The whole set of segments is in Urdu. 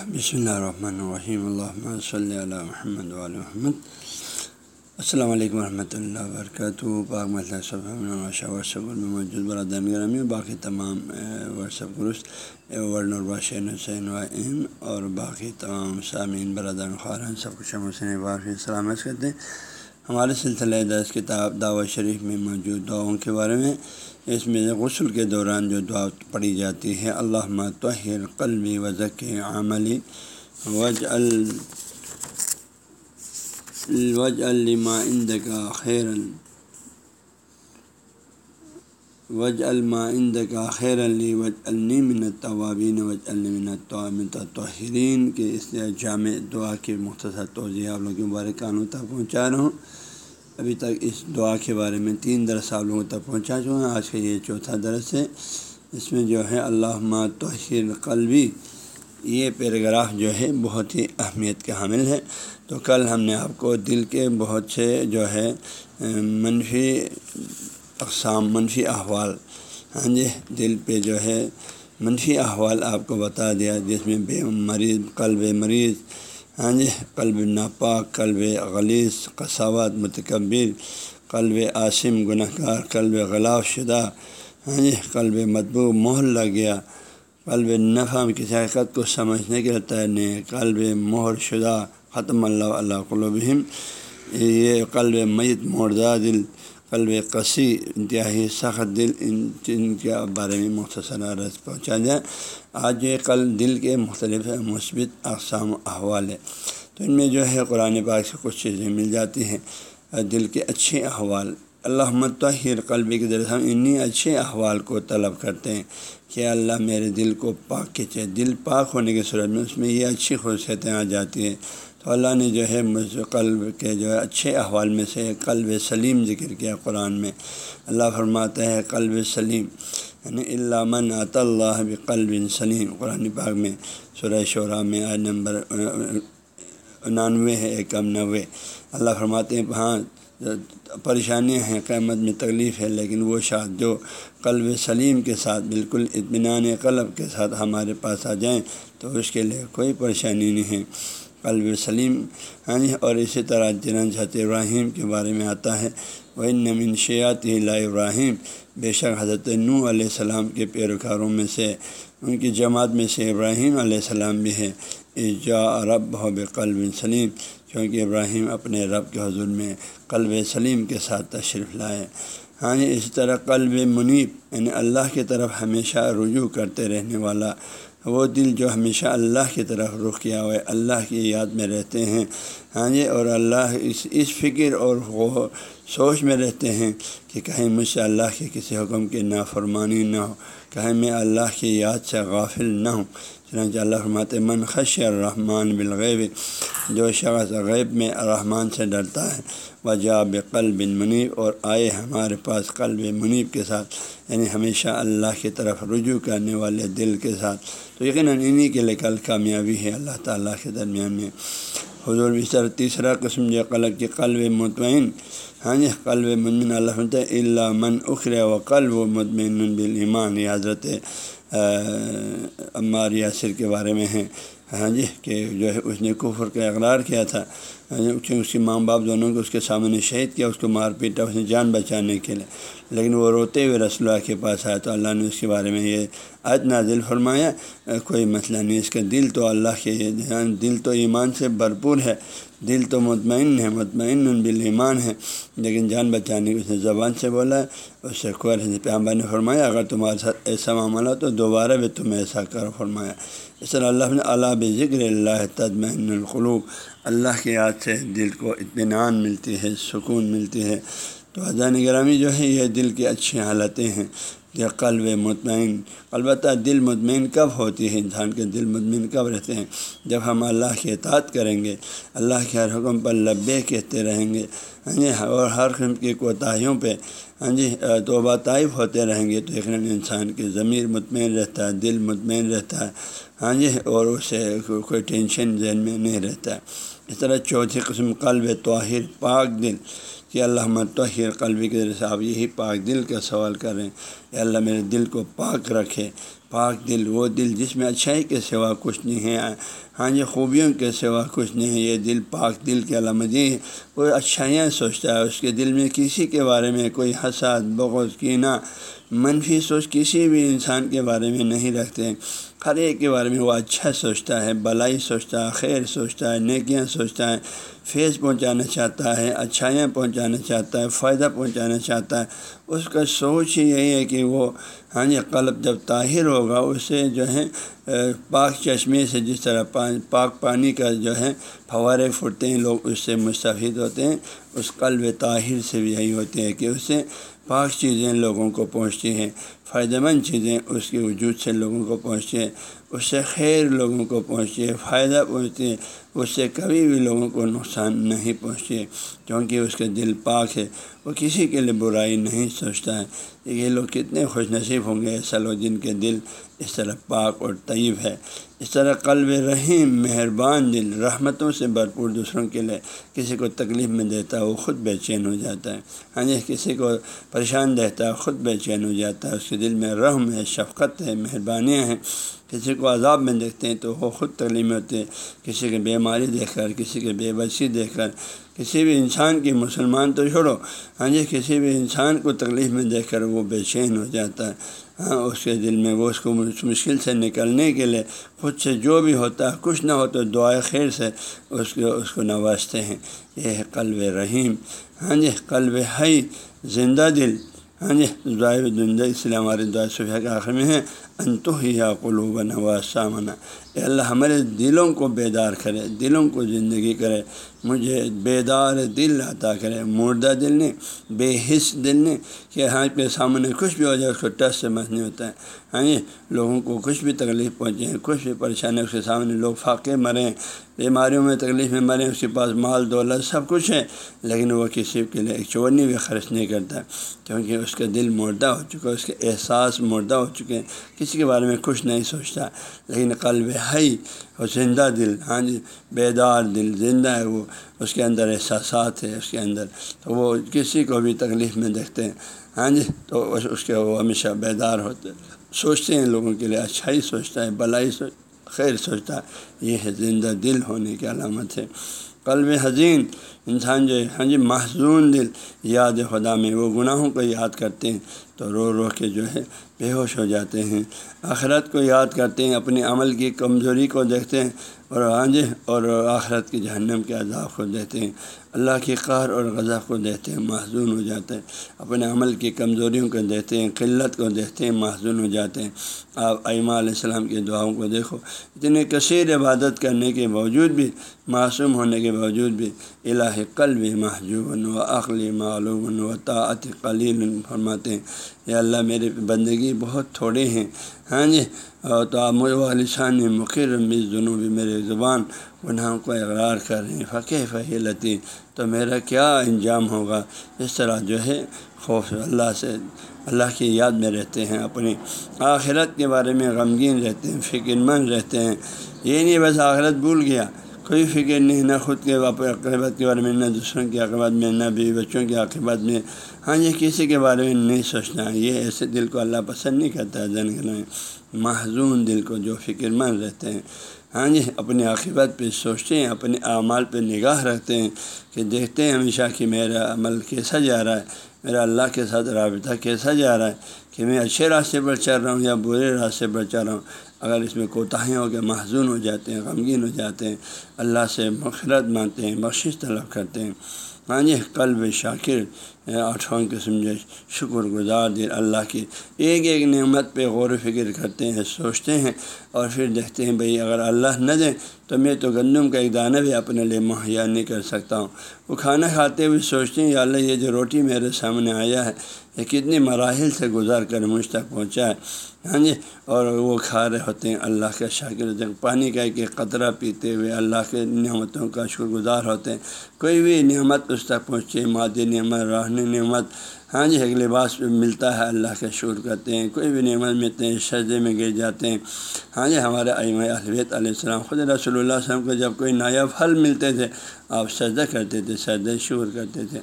بسم اللہ الرحمن الرحیم الحمۃ صلی اللہ محمد محمد السلام علیکم ورحمۃ اللہ وبرکاتہ پاک مطلب واٹسپ میں موجود برادر گرامی باقی تمام واٹسپ گروپس ورن الباشین حسین و وائم اور باقی تمام سامعین برادر خارن سب کچھ حسین سلامت کرتے ہیں ہمارے سلسلہ دس کتاب دعوت شریف میں موجود دعاؤں کے بارے میں، اس میں غسل کے دوران جو دعا پڑھی جاتی ہے اللہ طہر قلبی وضق عملی وج الوج الما اند کا خیر وج الما اند کا خیر علی وج المن طوابین وج المن طہرین کے اس جامع دعا کے مختصر توضیع آپ لوگوں کے بارے قانون تک پہنچا رہا ہوں۔ ابھی تک اس دعا کے بارے میں تین درس آپ لوگوں تک پہنچا چکے ہیں آج کا یہ چوتھا درس ہے۔ اس میں جو ہے اللہ توحیر قلبی، یہ پیراگراف جو ہے بہت ہی اہمیت کے حامل ہے۔ تو کل ہم نے آپ کو دل کے بہت سے جو ہے منفی اقسام، منفی احوال ہاں جی دل پہ جو ہے منفی احوال آپ کو بتا دیا، جس میں بے مریض، قلب مریض ہاں جی قلب ناپاک، قلب غلیظ قصاوت متکبر، قلب عاصم گناہ گار قلب غلاف شدہ ہاں جی قلب مطبوع، مہر لگ گیا۔ قلب نفع کسی حقیقت کو سمجھنے کے لیے نہیں قلب مہر شدہ، ختم اللہ اللہ قلوبہم۔ یہ قلب میت، مردہ، دل قلب کسی انتہائی سخت دل ان جن کے بارے میں مختصر رس پہنچا جائے آج یہ کل دل کے مختلف مثبت اقسام احوال ہے تو ان میں جو ہے قرآن پاک سے کچھ چیزیں مل جاتی ہیں۔ دل کے اچھے احوال۔ اللہ متحر قلبی کے ذریعے ہم انہیں اچھے احوال کو طلب کرتے ہیں کہ اللہ میرے دل کو پاک کھینچے۔ دل پاک ہونے کی صورت میں اس میں یہ اچھی خصوصیتیں آ جاتی ہیں۔ تو اللہ نے جو ہے مجھ قلب کے جو ہے اچھے احوال میں سے قلب سلیم ذکر کیا قرآن میں۔ اللہ فرماتا ہے قلب سلیم یعنی علامن عط اللہ قلب سلیم۔ قرآن پاک میں سورہ شعراء میں آج نمبر انانوے ہے ایکم نوے۔ اللہ فرماتے ہیں ہاں پریشانیاں ہیں قیمت میں تکلیف ہے، لیکن وہ شاد جو قلب سلیم کے ساتھ، بالکل اطمینان قلب کے ساتھ ہمارے پاس آ جائیں تو اس کے لیے کوئی پریشانی نہیں۔ ہے قلب سلیم ہاں اور اسی طرح جنن حضرت ابراہیم کے بارے میں آتا ہے وہ نمن شیات لا ابراہیم بے شک حضرت نو علیہ السلام کے پیروکاروں میں سے، ان کی جماعت میں سے ابراہیم علیہ السلام بھی ہے۔ جا رب ہو قلب سلیم کیونکہ ابراہیم اپنے رب کے حضور میں قلب سلیم کے ساتھ تشریف لائے۔ ہاں اسی طرح قلب منیب یعنی اللہ کی طرف ہمیشہ رجوع کرتے رہنے والا۔ وہ دل جو ہمیشہ اللہ کی طرف رخ کیا ہوا ہے اللہ کی یاد میں رہتے ہیں۔ ہاں جی اور اللہ اس اس فکر اور سوچ میں رہتے ہیں کہ کہیں مجھ سے اللہ کے کسی حکم کی نافرمانی نہ ہو، کہیں میں اللہ کی یاد سے غافل نہ ہوں۔ چنانچہ اللہ فرماتے من خش الرحمٰن بالغیب جو شخص غیب میں الرحمٰن سے ڈرتا ہے۔ وجہ قلب بن منیب اور آئے ہمارے پاس قلب منیب کے ساتھ۔ یعنی ہمیشہ اللہ کی طرف رجوع کرنے والے دل کے ساتھ۔ تو یقیناً انہیں کے لیے کل کامیابی ہے اللہ تعالیٰ کے درمیان میں۔ حضور بستر تیسرا قسم جو قلب کی قلب مطمئن۔ ہاں جی قلب مطمئن اللہ اللہ من اخر و قلب و مطمئن بالایمان۔ یہ حضرت عمار یاسر کے بارے میں ہیں۔ ہاں جی کہ جو ہے اس نے کفر کا اقرار کیا تھا۔ ہاں جی، کیونکہ اس کے ماں باپ دونوں کو اس کے سامنے شہید کیا، اس کو مار پیٹا اس نے جان بچانے کے لیے۔ لیکن وہ روتے ہوئے رسول اللہ کے پاس آیا تو اللہ نے اس کے بارے میں یہ عد نازل فرمایا۔ کوئی مسئلہ نہیں، اس کا دل تو اللہ کے ہاں، دل تو ایمان سے بھرپور ہے۔ دل تو مطمئن ہے، مطمئن بال ایمان ہے۔ لیکن جان بچانے کی اس نے زبان سے بولا ہے اس سے کوئی پیامبا نے فرمایا، اگر تمہارے ساتھ ایسا معاملہ تو دوبارہ بھی تم ایسا کر، فرمایا۔ اس طرح اللہ نے اللہ ذکر اللہ تدمین القلوب۔ اللہ کے یاد سے دل کو اطمینان ملتی ہے، سکون ملتی ہے۔ تو اذان گرامی جو ہے، یہ دل کی اچھی حالتیں ہیں۔ یہ قلب مطمئن، البتہ دل مطمئن کب ہوتی ہے؟ انسان کے دل مطمئن کب رہتے ہیں؟ جب ہم اللہ کی اطاعت کریں گے، اللہ کے ہر حکم پر لبے کہتے رہیں گے ہاں جی اور ہر قسم کی کوتاہیوں پہ ہاں جی توبہ طائف ہوتے رہیں گے، تو یقیناً انسان کی ضمیر مطمئن رہتا ہے، دل مطمئن رہتا ہے ہاں جی اور اسے کوئی ٹینشن ذہن میں نہیں رہتا ہے۔ اس طرح چوتھی قسم قلب طاہر، پاک دل۔ کہ اللہ متحر قلبی کے ذریعے سے آپ یہی پاک دل کا سوال کر رہے ہیں۔ کہ اللہ میرے دل کو پاک رکھے۔ پاک دل، وہ دل جس میں اچھائی کے سوا کچھ نہیں ہے۔ ہاں جی خوبیوں کے سوا کچھ نہیں ہے۔ یہ دل پاک دل کے علامت یہ وہ اچھائیاں سوچتا ہے۔ اس کے دل میں کسی کے بارے میں کوئی حسد، بغض، کینہ، منفی سوچ کسی بھی انسان کے بارے میں نہیں رکھتے۔ ہر ایک کے بارے میں وہ اچھا سوچتا ہے، بلائی سوچتا ہے، خیر سوچتا ہے، نیکیاں سوچتا ہے، فیض پہنچانا چاہتا ہے، اچھائیاں پہنچانا چاہتا ہے، فائدہ پہنچانا چاہتا ہے۔ اس کا سوچ ہی یہی ہے کہ وہ ہاں جی قلب جب طاہر ہوگا، اسے جو ہے پاک چشمے سے جس طرح پاک پانی کا جو ہے فوارے پھوٹتے ہیں، لوگ اس سے مستفید ہوتے ہیں۔ اس قلب طاہر سے بھی یہی ہوتے ہیں کہ اس سے پاک چیزیں لوگوں کو پہنچتی ہیں۔ فائدہ مند چیزیں اس کے وجود سے لوگوں کو پہنچتی اس سے خیر لوگوں کو پہنچتی فائدہ پہنچے اس سے کبھی بھی لوگوں کو نقصان نہیں پہنچے کیونکہ اس کا دل پاک ہے۔ وہ کسی کے لیے برائی نہیں سوچتا ہے۔ یہ لوگ کتنے خوش نصیب ہوں گے۔ ایسا لوگ جن کے دل اس طرح پاک اور طیب ہے۔ اس طرح قلب رحیم، مہربان دل، رحمتوں سے بھرپور دوسروں کے لیے کسی کو تکلیف میں دیتا ہے وہ خود بے چین ہو جاتا ہے۔ ہاں جی کسی کو پریشان دیتا ہے خود بے چین ہو جاتا ہے۔ اس کے دل میں رحم ہے، شفقت ہے، مہربانیاں ہیں۔ کسی کو عذاب میں دیکھتے ہیں تو وہ خود تکلیف میں ہوتے ہیں۔ کسی کی بیماری دیکھ کر، کسی کی بے بسی دیکھ کر کسی بھی انسان کی مسلمان تو چھوڑو۔ ہاں جی کسی بھی انسان کو تکلیف میں دیکھ کر وہ بے چین ہو جاتا ہے۔ ہاں اس کے دل میں وہ اس کو مشکل سے نکلنے کے لیے خود سے جو بھی ہوتا ہے، کچھ نہ ہو تو دعائے خیر سے اس کو اس کو نوازتے ہیں۔ یہ ہے قلب رحیم۔ ہاں جی قلب ہئی زندہ دل۔ ہاں جی دعائے زندہ اس لیے ہمارے دعائے صبح کے آخر میں ہے انتو یا قلوب نواز سامنا اے اللہ ہمارے دلوں کو بیدار کرے، دلوں کو زندگی کرے۔ مجھے بیدار دل عطا کرے، مردہ دل نے بے حص دل نے کہ ہاں پہ سامنے کچھ بھی ہو جائے، اس کو ٹس سے نہیں ہوتا ہے۔ ہاں جی لوگوں کو کچھ بھی تکلیف پہنچے، کچھ بھی پریشانی اس کے سامنے لوگ فاقے مریں بیماریوں میں تکلیف میں مریں اس کے پاس مال، دولت سب کچھ ہے، لیکن وہ کسی کے لیے ایک چورنی بھی خرچ نہیں کرتا۔ کیونکہ اس کا دل مردہ ہو چکا اس کے احساس مردہ ہو چکے ہیں کسی کے بارے میں کچھ نہیں سوچتا، لیکن قلب ہے اور زندہ دل ہاں جی بیدار دل زندہ ہے، وہ اس کے اندر احساسات ہے اس کے اندر تو وہ کسی کو بھی تکلیف میں دیکھتے ہیں ہاں جی تو اس کے وہ ہمیشہ بیدار ہوتے سوچتے ہیں لوگوں کے لیے اچھائی سوچتا ہے، بلائی سوچ، خیر سوچتا ہے، یہ ہے زندہ دل ہونے کی علامت ہے۔ قلب حزین، انسان جو ہے ہاں جی محضون دل، یاد خدا میں وہ گناہوں کو یاد کرتے ہیں۔ تو رو رو کے جو ہے بے ہوش ہو جاتے ہیں۔ آخرت کو یاد کرتے ہیں، اپنے عمل کی کمزوری کو دیکھتے ہیں اور ہاں جی اور آخرت کی جہنم کے عذاب کو دیتے ہیں۔ اللہ کی قہر اور غذا کو دیتے ہیں محضون ہو جاتے ہیں۔ اپنے عمل کی کمزوریوں کو دیتے ہیں، قلت کو دیکھتے ہیں محضون ہو جاتے ہیں۔ آپ ایمہ علیہ السلام کی دعاؤں کو دیکھو۔ اتنے کثیر عبادت کرنے کے باوجود بھی، معصوم ہونے کے باوجود بھی، الہ قلب محجوب و عقلی معلوم و طاعت قلیل فرماتے ہیں۔ یا اللہ میرے بندگی بہت تھوڑے ہیں۔ ہاں جی اور تو آپ مجھے علیشان مقر مز جنوبی میرے زبان گناہوں کو اقرار کر رہے ہیں۔ فقہ فہیلتی تو میرا کیا انجام ہوگا؟ اس طرح جو ہے، خوف اللہ سے، اللہ کی یاد میں رہتے ہیں، اپنی آخرت کے بارے میں غمگین رہتے ہیں فکر مند رہتے ہیں۔ یہ نہیں بس آخرت بھول گیا۔ کوئی فکر نہیں، نہ خود کے عقیبت کے بارے میں، نہ دوسروں کی عقیبت میں، نہ بیوی بچوں کی عقیبت میں۔ ہاں یہ کسی کے بارے میں نہیں سوچنا۔ یہ ایسے دل کو اللہ پسند نہیں کرتا ہے زن میں محضون دل کو جو فکر مند رہتے ہیں۔ ہاں جی اپنی عاقبت پہ سوچتے ہیں، اپنے اعمال پہ نگاہ رکھتے ہیں کہ دیکھتے ہیں ہمیشہ کہ میرا عمل کیسا جا رہا ہے، میرا اللہ کے ساتھ رابطہ کیسا جا رہا ہے، کہ میں اچھے راستے پر چل رہا ہوں یا برے راستے پر چل رہا ہوں۔ اگر اس میں کوتاہیں ہو کے محضون ہو جاتے ہیں، غمگین ہو جاتے ہیں، اللہ سے مخرت مانتے ہیں، بخشش طلب کرتے ہیں۔ ہاں جی قلب شاکر آٹھواں قسم جو شکر گزار دل اللہ کی۔ ایک ایک نعمت پہ غور و فکر کرتے ہیں، سوچتے ہیں اور پھر دیکھتے ہیں بھئی اگر اللہ نہ دیں تو میں تو گندم کا ایک دانہ بھی اپنے لیے مہیا نہیں کر سکتا ہوں۔ وہ کھانا کھاتے ہوئے سوچتے ہیں، یا اللہ یہ جو روٹی میرے سامنے آیا ہے، یہ کتنی مراحل سے گزار کر مجھ تک پہنچا ہے۔ ہاں جی؟ اور وہ کھا رہے ہوتے ہیں اللہ کا شاکر۔ پانی کا ایک قطرہ پیتے ہوئے اللہ کے نعمتوں کا شکر گزار ہوتے ہیں۔ کوئی بھی نعمت اس تک پہنچے، مادی نعمت رہنے نعمت ہاں جی ایک لباس ملتا ہے، اللہ کا شکر کرتے ہیں، کوئی بھی نعمت ملتے ہیں سجدے میں گر جاتے ہیں۔ ہاں جی ہمارے علم البیت علیہ السلام، خود رسول اللہ علیہ وسلم کو جب کوئی نایاب پھل ملتے تھے، آپ سجدہ کرتے تھے، سجدہ شکر کرتے تھے۔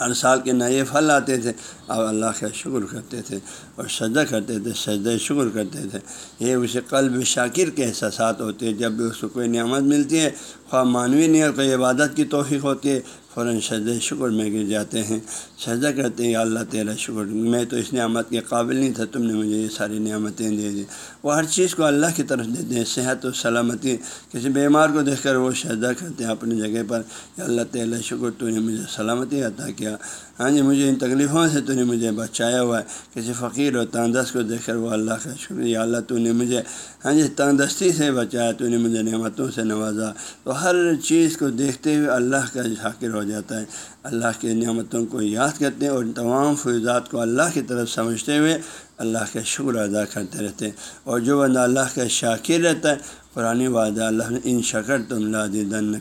ہر سال کے نئے پھل آتے تھے اب اللہ کا شکر کرتے تھے اور سجدہ کرتے تھے، سجدہ شکر کرتے تھے۔ یہ اسے قلب شاکر کے احساسات ہوتے ہیں، جب بھی اس کو کوئی نعمت ملتی ہے، خواہ مانوی نعمت کوئی عبادت کی توفیق ہوتی ہے فوراً سجدہ شکر میں گر جاتے ہیں۔ سجدہ کرتے ہیں، یا اللہ تعالیٰ شکر، میں تو اس نعمت کے قابل نہیں تھا، تم نے مجھے یہ ساری نعمتیں دے دی۔ وہ ہر چیز کو اللہ کی طرف دیتے ہیں صحت و سلامتی۔ کسی بیمار کو دیکھ کر وہ سجدہ کرتے ہیں اپنی جگہ پر، یا اللہ تعالیٰ شکر، تو نے مجھے سلامتی عطا کیا۔ ہاں جی مجھے ان تکلیفوں سے تو نے مجھے بچایا ہوا ہے۔ کسی فقیر و تاندس کو دیکھ کر وہ اللہ کا شکریہ اللہ تو نے مجھے ہاں جی تندرستی سے بچایا، تو نے مجھے نعمتوں سے نوازا۔ تو ہر چیز کو دیکھتے ہوئے اللہ کا شاکر ہو جاتا ہے۔ اللہ کی نعمتوں کو یاد کرتے ہیں اور تمام فیضات کو اللہ کی طرف سمجھتے ہوئے اللہ کا شکر ادا کرتے رہتے ہیں۔ اور جو بندہ اللہ کا شاکر رہتا ہے، قرآن وعدہ اللہ نے، ان شکر تم لادن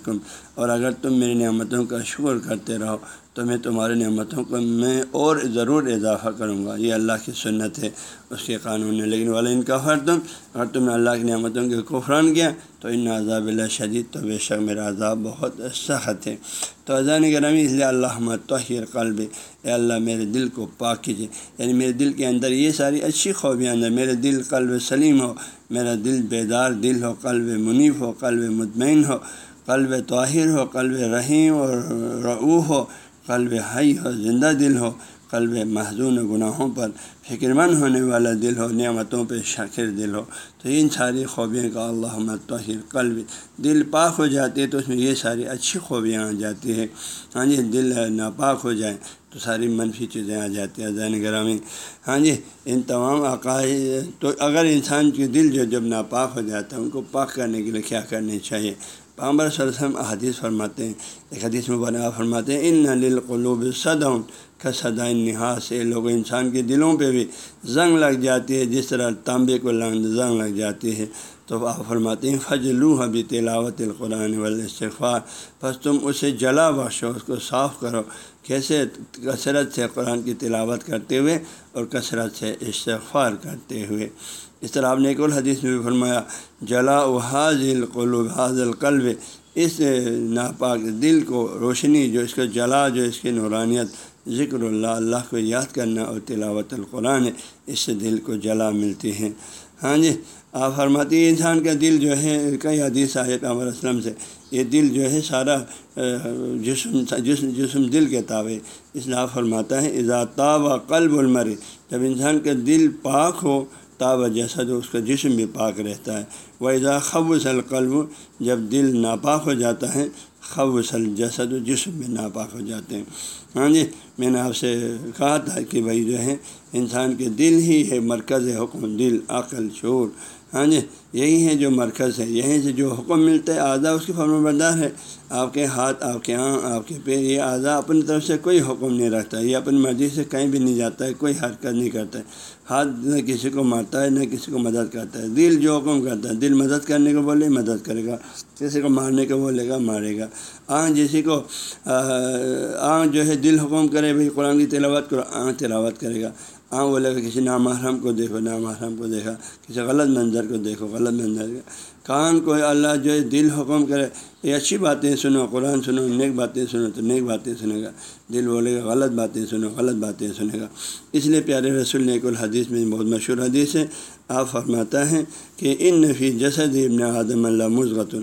اور اگر تم میری نعمتوں کا شکر کرتے رہو تو میں تمہاری نعمتوں کو میں اور ضرور اضافہ کروں گا۔ یہ اللہ کی سنت ہے، اس کے قانون ہے لیکن والا ان کا تم، اگر تم نے اللہ کی نعمتوں کے قفران کیا، تو ان عذاب اللہ شدید، تو بے شک میرا عذاب بہت سخت ہے۔ تو اذان گرامی اس لیے اللہ متحر قلب اے اللہ، میرے دل کو پاک کیجیے یعنی میرے دل کے اندر یہ ساری اچھی خوبیاں اندر میرے دل قلب سلیم ہو، میرا دل بیدار دل ہو، قلب منیف ہو، قلب مطمئن ہو، قلب طاہر ہو، قلب رحیم اور رعو ہو۔ قلب حی ہو، زندہ دل ہو، قلب محضون گناہوں پر فکر مند ہونے والا دل ہو، نعمتوں پہ شاکر دل ہو۔ تو ان ساری خوبیاں کا اللہ متحر قلب دل پاک ہو جاتی ہے تو اس میں یہ ساری اچھی خوبیاں آ جاتی ہے ہاں جی دل ناپاک ہو جائے تو ساری منفی چیزیں آ جاتی ہیں، زین گرامی۔ ہاں جی ان تمام عقائد، تو اگر انسان کے دل جو جب ناپاک ہو جاتا ہے، ان کو پاک کرنے کے لیے کیا کرنی چاہیے؟ پامبر صلی اللہ علیہ وسلم حدیث فرماتے ہیں، ایک حدیث میں بنا فرماتے ہیں، ان نلقلوب صدون کا صدا نہا سے لوگ انسان کے دلوں پہ بھی زنگ لگ جاتی ہے، جس طرح تانبے کو زنگ لگ جاتی ہے۔ تو آپ فرماتے ہیں فج لو حبی تلاوت القرآن والاستغفار بس تم اسے جلا بخشو، اس کو صاف کرو۔ کیسے؟ کثرت سے قرآن کی تلاوت کرتے ہوئے اور کثرت سے استغفار کرتے ہوئے۔ اس طرح آپ نے ایک اور حدیث میں بھی فرمایا، جلا و حاضل قلوب، حاضل قلب، اس ناپاک دل کو روشنی جو اس کا جلا، جو اس کی نورانیت، ذکر اللہ اللہ کو یاد کرنا اور تلاوت القرآن ہے اس سے دل کو جلا ملتی ہے ہاں جی آپ فرماتی انسان کا دل جو ہے، کئی حدیث آئے عمر اسلم سے، یہ دل جو ہے سارا جسم جسم جسم دل کے تابع۔ اس لیے آپ فرماتا ہے تاب قلب المر جب انسان کا دل پاک ہو تاب جیسا جو اس کا جسم بھی پاک رہتا ہے۔ وہ اضا خب القلب، جب دل ناپاک ہو جاتا ہے خب جسد جسم میں ناپاک ہو جاتے ہیں۔ ہاں جی میں نے آپ سے کہا تھا کہ بھائی جو ہے، انسان کے دل ہی ہے، مرکز حکم، دل، عقل، شعور۔ ہاں جی یہی ہے جو مرکز ہے یہیں سے جو حکم ملتا ہے اعضا اس کی فرم بردار ہے۔ آپ کے ہاتھ، آپ کے آنکھ، آپ کے پیر، یہ اعضا اپنی طرف سے کوئی حکم نہیں رکھتا، یہ اپنی مرضی سے کہیں بھی نہیں جاتا ہے، کوئی حرکت نہیں کرتا ہے۔ ہاتھ نہ کسی کو مارتا ہے، نہ کسی کو مدد کرتا ہے۔ دل جو حکم کرتا ہے، دل مدد کرنے کو بولے، مدد کرے گا۔ کسی کو مارنے کو بولے گا، مارے گا۔ آنکھ جسی کو آنکھ جو ہے دل حکم کرے بھائی قرآن کی تلاوت کرو آنکھ تلاوت کرے گا۔ ہاں بولے گا، کسی نامحرم کو دیکھو، نامحرم کو دیکھا، کسی غلط منظر کو دیکھو، غلط منظر۔ کا کان کو اللہ جو ہے دل حکم کرے، یہ اچھی باتیں سنو، قرآن سنو، نیک باتیں سنو تو نیک باتیں سنے گا۔ دل بولے گا، غلط باتیں سنو، غلط باتیں سنے گا۔ اس لیے پیارے رسول نیک الحدیث میں بہت مشہور حدیث ہے۔ آپ فرماتا ہے کہ، ان نفی جسد ابن آدم اللہ مضغۃ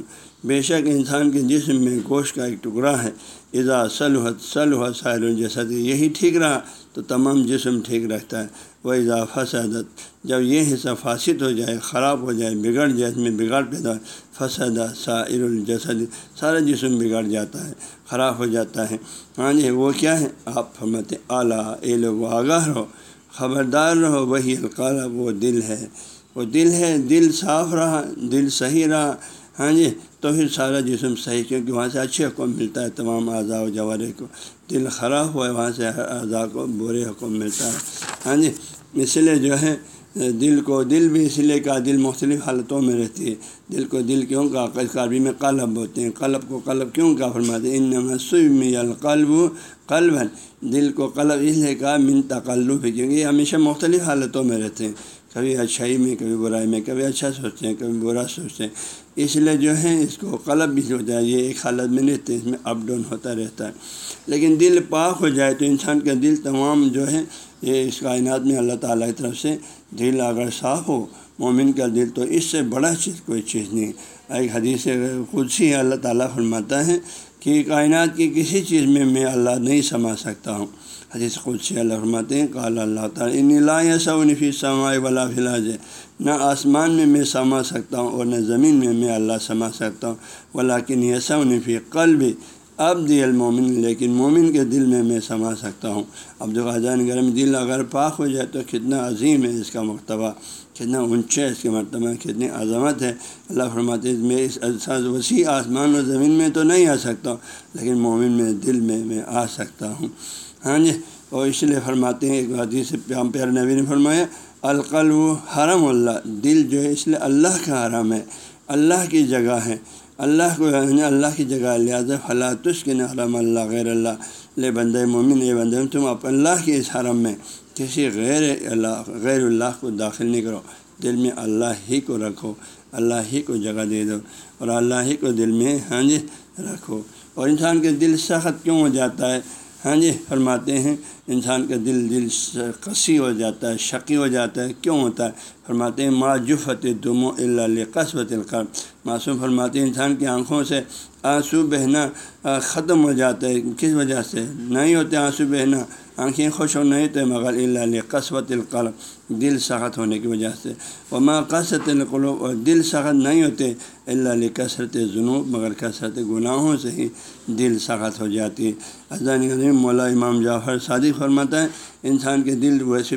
بے شک انسان کے جسم میں گوشت کا ایک ٹکڑا ہے۔ اذا صلحت صلح سائر الجسد، یہی ٹھیک رہا تو تمام جسم ٹھیک رکھتا ہے۔ وہ اضافہ سعادت جب یہ حصہ فاسد ہو جائے، خراب ہو جائے، بگڑ جائے، اس میں بگاڑ پیدا ہو فسادہ سائر الجسد، سارا جسم بگڑ جاتا ہے، خراب ہو جاتا ہے۔ ہاں جی وہ کیا ہے؟ آپ فرماتے اعلیٰ اے لوگ آگاہ رہو، خبردار رہو، وہی القالب وہ دل ہے۔ وہ دل ہے، دل صاف رہا، دل صحیح رہا۔ ہاں جی تو پھر سارا جسم صحیح کیونکہ وہاں سے اچھے حکم ملتا ہے، تمام اعضاء و جوارے کو۔ دل خراب ہوا ہے، وہاں سے اعضاء کو برے حکم ملتا ہے۔ ہاں جی اس لیے جو ہے، دل کو، دل بھی اس لیے کا دل مختلف حالتوں میں رہتی ہے۔ دل کو دل کیوں کا عربی میں قلب ہوتے ہیں۔ قلب کو قلب کیوں کا فرماتے ہیں؟ ان نمسمی القلب قلب دل کو قلب اس لیے کا من تقلب ہے کیونکہ یہ ہمیشہ مختلف حالتوں میں رہتے ہیں۔ کبھی اچھائی میں، کبھی برائی میں، کبھی اچھا سوچتے ہیں، کبھی برا سوچتے ہیں۔ اس لیے جو ہے اس کو قلب بھی ہوتا ہے۔ یہ ایک حالت میں نہیں رہتے، اس میں اپ ڈاؤن ہوتا رہتا ہے۔ لیکن دل پاک ہو جائے تو انسان کا دل تمام جو ہے، یہ اس کائنات میں اللہ تعالیٰ کی طرف سے دل اگر صاف ہو، مومن کا دل تو اس سے بڑا چیز، کوئی چیز نہیں۔ ایک حدیث خود سی اللہ تعالیٰ فرماتا ہے کہ کائنات کی کسی چیز میں میں اللہ نہیں سما سکتا ہوں۔ حدیث قدسی اللہ فرماتے ہیں کال اللہ تعالیٰ ان لا نفی سمائے ولا فلاج نہ آسمان میں میں سما سکتا ہوں اور نہ زمین میں میں اللہ سما سکتا ہوں ولاکن یسونفی قلب اب دی المومن لیکن مومن کے دل میں میں سما سکتا ہوں۔ اب جو خاجان گرم دل اگر پاک ہو جائے تو کتنا عظیم ہے اس کا مرتبہ، کتنا اونچا ہے اس کے مرتبہ، کتنی عظمت ہے۔ اللہ فرماتے میں اس وسیع آسمان و زمین میں تو نہیں آ سکتا ہوں، لیکن مومن میں دل میں میں آ سکتا ہوں۔ ہاں جی اور اس لیے فرماتے ہیں، ایک حدیث پیام پیار نبی نے فرمایا، القلب حرم اللہ۔ دل جو ہے اس لیے اللہ کا حرم ہے، اللہ کی جگہ ہے۔ اللہ کو یعنی اللہ کی جگہ لہٰذا فلاں تش کے حرم اللہ غیر اللہ لے بند مومن اے بند تم اپ اللہ کے اس حرم میں کسی غیر اللہ غیر اللہ کو داخل نہیں کرو۔ دل میں اللہ ہی کو رکھو، اللہ ہی کو جگہ دے دو اور اللہ ہی کو دل میں ہاں جی رکھو۔ اور انسان کے دل سخت کیوں ہو جاتا ہے؟ ہاں جی فرماتے ہیں، انسان کا دل دل کسی ہو جاتا ہے، شقی ہو جاتا ہے، کیوں ہوتا ہے؟ فرماتے ہیں معجفت دم و اللہ قصبت القرب معصوم فرماتے ہیں، انسان کی آنکھوں سے آنسو بہنا ختم ہو جاتا ہے، کس وجہ سے؟ نہیں ہوتے آنسو بہنا، آنکھیں خوش ہو نہیں ہوتے، مگر اللہ قصبت القلب۔ دل سخت ہونے کی وجہ سے۔ وہ ماں قصرت القلوب، اور دل سخت نہیں ہوتے اللہ علیہ کثرت جنوب مگر کثرت گناہوں سے ہی دل سخت ہو جاتی۔ ہے مولا امام جعفر صادق فرماتا ہے انسان کے دل ویسے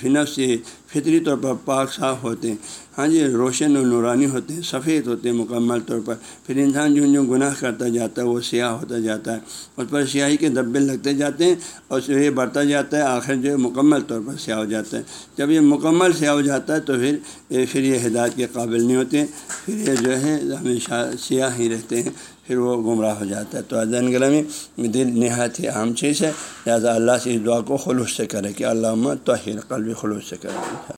فنف سے فطری طور پر پاک صاف ہوتے۔ ہیں ہاں جی روشن و نورانی ہوتے ہیں سفید ہوتے ہیں مکمل طور پر۔ پھر انسان جو جو گناہ کرتا جاتا ہے، وہ سیاہ ہوتا جاتا ہے۔ اس پر سیاہی کے دبے لگتے جاتے ہیں اور یہ بڑھتا جاتا ہے، آخر جو مکمل طور پر سیاہ ہو جاتا ہے۔ جب یہ مکمل سیاہ ہو جاتا ہے تو پھر پھر یہ ہدایت کے قابل نہیں ہوتے۔ پھر یہ جو ہے، ہمیشہ سیاہ ہی رہتے ہیں۔ پھر وہ گمراہ ہو جاتا ہے۔ تو ادین گرمی دل نہایت ہی عام چیز ہے۔ لہٰذا اللہ سے اس دعا کو خلوص سے کرے کہ علامہ توحیر قلب خلوص سے کرے۔